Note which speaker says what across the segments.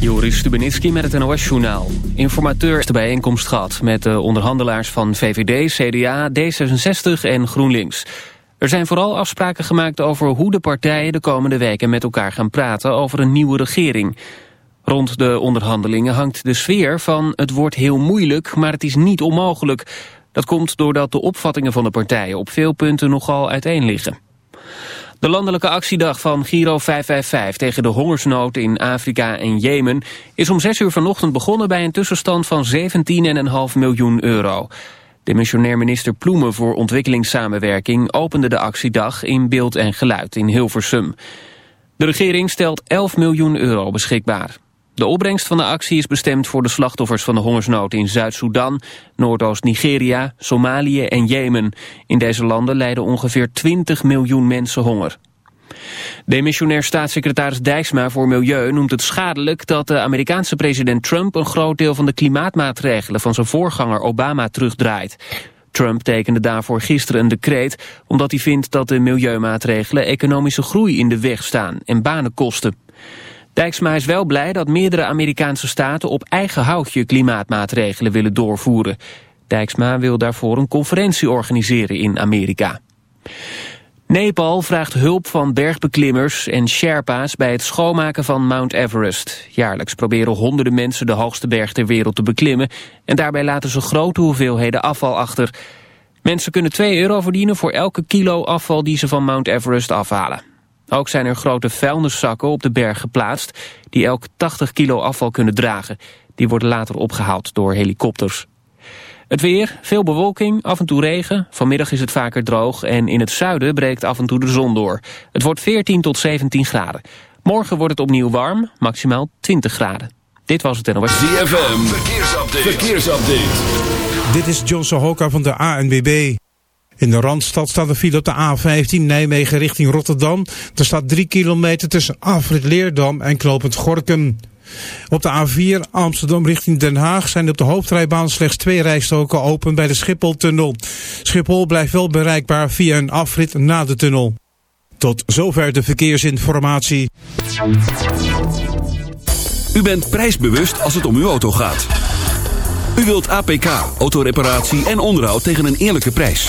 Speaker 1: Joris Stubenitski met het NOS-journaal. Informateur heeft de bijeenkomst gehad met de onderhandelaars van VVD, CDA, D66 en GroenLinks. Er zijn vooral afspraken gemaakt over hoe de partijen de komende weken met elkaar gaan praten over een nieuwe regering. Rond de onderhandelingen hangt de sfeer van het wordt heel moeilijk, maar het is niet onmogelijk. Dat komt doordat de opvattingen van de partijen op veel punten nogal uiteen liggen. De landelijke actiedag van Giro 555 tegen de hongersnood in Afrika en Jemen is om 6 uur vanochtend begonnen bij een tussenstand van 17,5 miljoen euro. De missionair minister Ploemen voor ontwikkelingssamenwerking opende de actiedag in beeld en geluid in Hilversum. De regering stelt 11 miljoen euro beschikbaar. De opbrengst van de actie is bestemd voor de slachtoffers van de hongersnood in Zuid-Soedan, Noordoost-Nigeria, Somalië en Jemen. In deze landen lijden ongeveer 20 miljoen mensen honger. Demissionair staatssecretaris Dijksma voor Milieu noemt het schadelijk dat de Amerikaanse president Trump een groot deel van de klimaatmaatregelen van zijn voorganger Obama terugdraait. Trump tekende daarvoor gisteren een decreet omdat hij vindt dat de milieumaatregelen economische groei in de weg staan en banen kosten. Dijksma is wel blij dat meerdere Amerikaanse staten op eigen houtje klimaatmaatregelen willen doorvoeren. Dijksma wil daarvoor een conferentie organiseren in Amerika. Nepal vraagt hulp van bergbeklimmers en Sherpa's bij het schoonmaken van Mount Everest. Jaarlijks proberen honderden mensen de hoogste berg ter wereld te beklimmen... en daarbij laten ze grote hoeveelheden afval achter. Mensen kunnen 2 euro verdienen voor elke kilo afval die ze van Mount Everest afhalen. Ook zijn er grote vuilniszakken op de berg geplaatst... die elk 80 kilo afval kunnen dragen. Die worden later opgehaald door helikopters. Het weer, veel bewolking, af en toe regen. Vanmiddag is het vaker droog en in het zuiden breekt af en toe de zon door. Het wordt 14 tot 17 graden. Morgen wordt het opnieuw warm, maximaal 20 graden. Dit was het NOS.
Speaker 2: ZFM, verkeersupdate. verkeersupdate.
Speaker 3: Dit is John Sohoka van de ANWB. In de Randstad staat een file op de A15 Nijmegen richting Rotterdam. Er staat 3 kilometer tussen Afrit Leerdam en Knopend Gorkum. Op de A4 Amsterdam richting Den Haag zijn op de hoofdrijbaan slechts twee rijstoken open bij de Schipholtunnel. Schiphol blijft wel bereikbaar via een afrit na de tunnel. Tot zover de verkeersinformatie.
Speaker 2: U bent prijsbewust als het om uw auto gaat. U wilt APK, autoreparatie en onderhoud tegen een eerlijke prijs.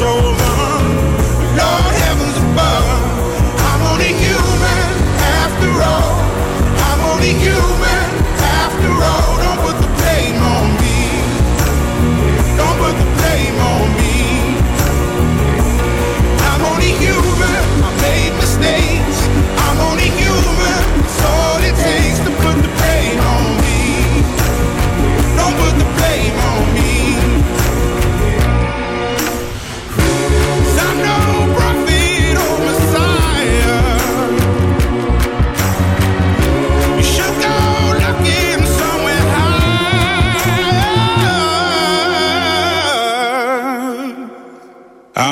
Speaker 4: Think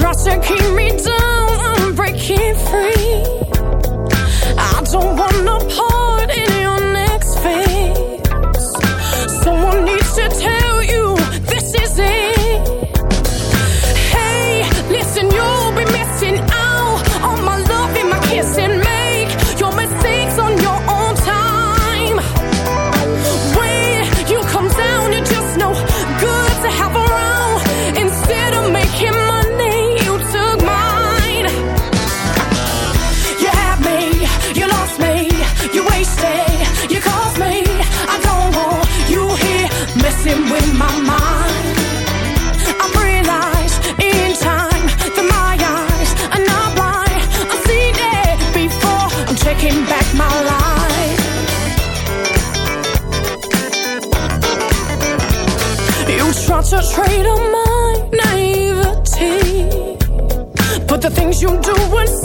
Speaker 5: trust and
Speaker 6: keep me down. you doing?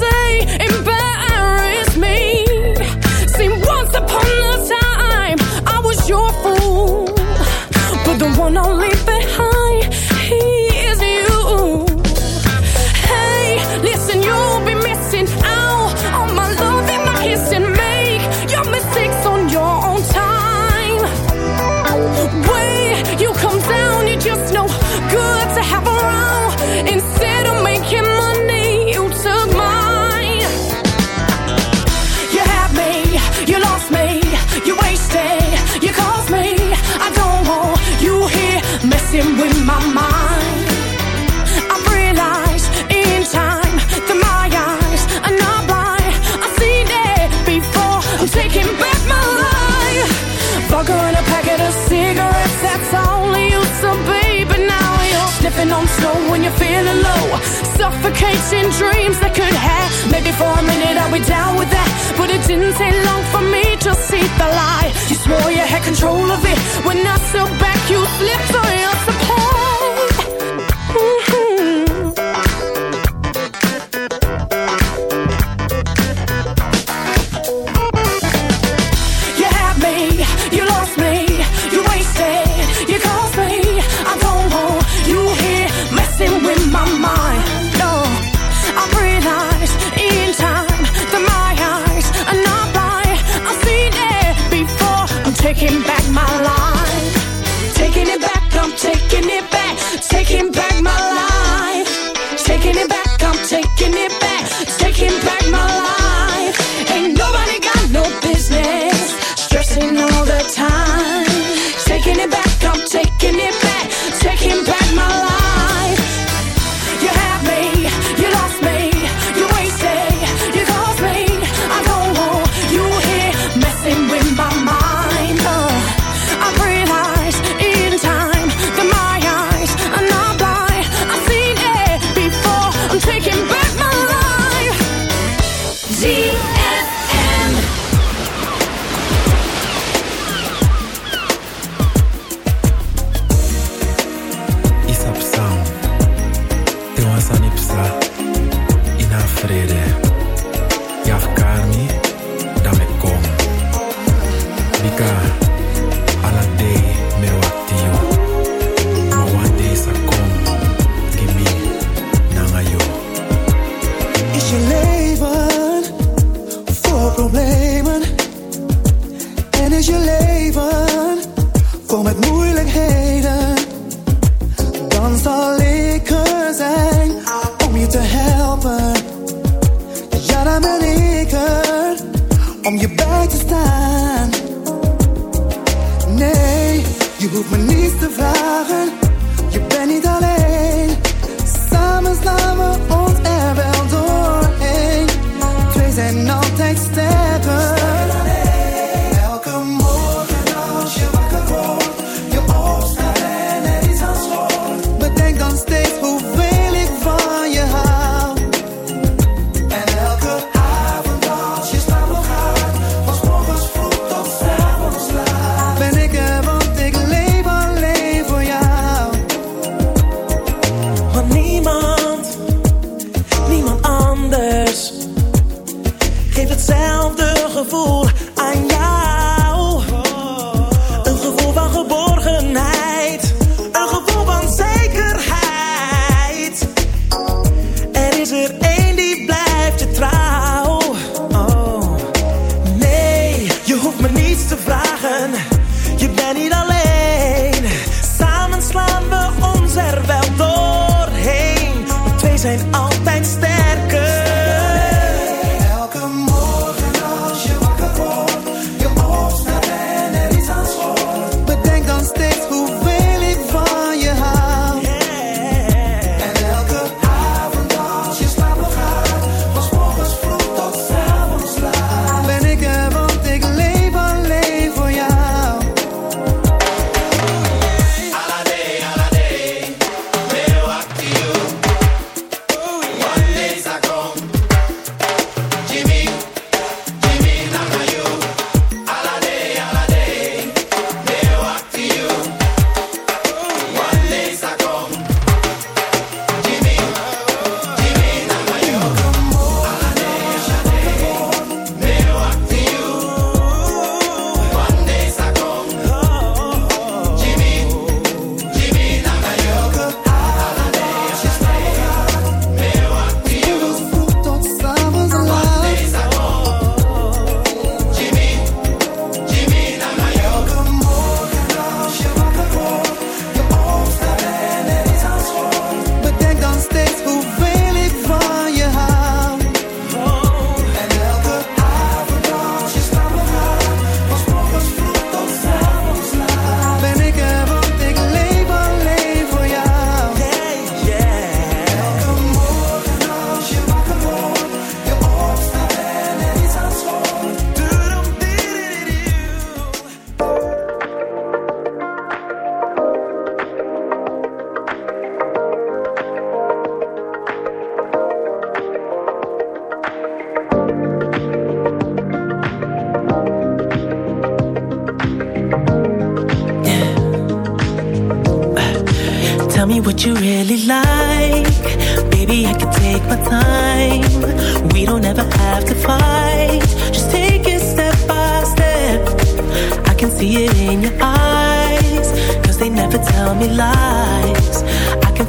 Speaker 6: chasing dreams that could have. Maybe for a minute I'll be down with that, but it didn't take long for me to see the light. You swore you had control of it, when I stood back, you slipped.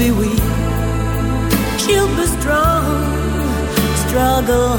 Speaker 7: be weak, cute but strong, struggle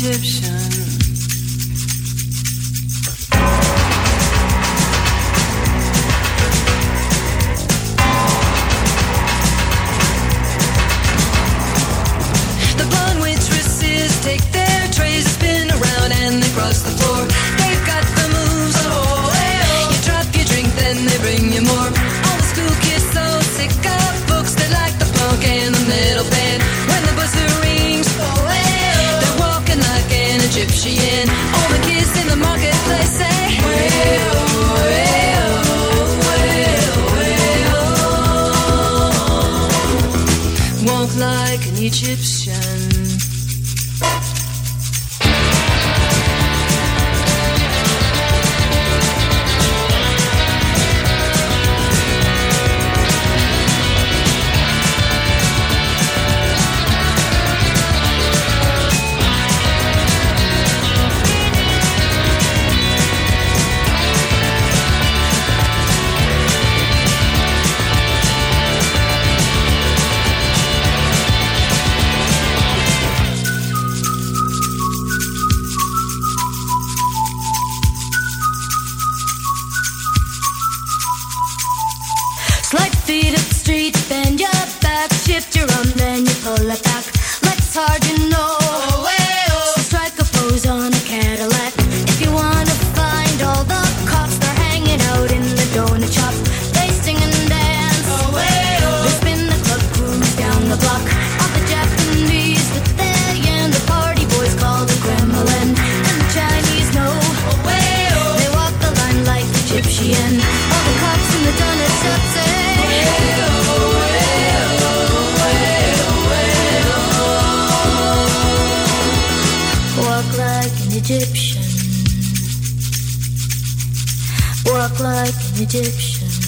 Speaker 8: Egyptian. Egyptian.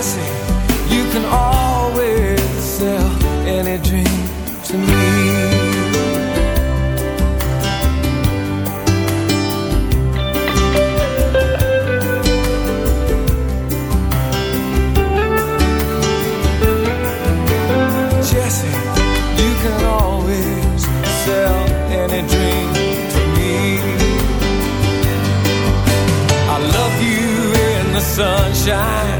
Speaker 9: Jesse, you can always sell any dream to me. Jesse, you can always sell any dream to me. I love you in the sunshine,